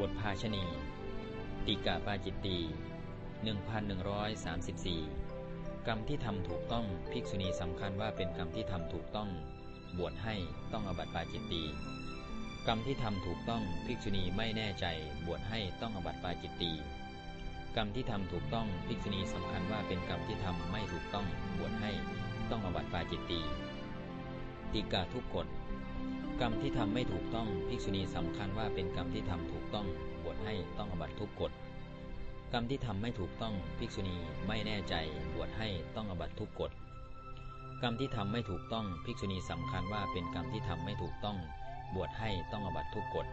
บทภาชณี ติกาปาจิตตี1134 กรรมที่ทำถูกต้องภิกษุณีสำคัญว่าเป็นกรรมที่ทำถูกต้อง บวชให้ต้องอบัติปาจิตตีกรรมที่ทำถูกต้องภิกษุณีไม่แน่ใจ บวชให้ต้องอบัติปาจิตตีกรรมที่ทำถูกต้องภิกษุณีสำคัญว่าเป็นกรรมที่ทำไม่ถูกต้อง บวชให้ต้องอบัติปาจิตตีติกาทุกกฎ กรรมที่ทำไม่ถูกต้องภิกษุณีสำคัญว่าเป็นกรรมที่ทำถูกต้องบวชให้ต้องอบัตทุกกฎกรรมที่ทำไม่ถูกต้องภิกษุณีไม่แน่ใจบวชให้ต้องอบัตทุกกฎกรรมที่ทำไม่ถูกต้องภิกษุณีสำคัญว่าเป็นกรรมที่ทำไม่ถูกต้องบวชให้ต้องอบัตทุกกฎ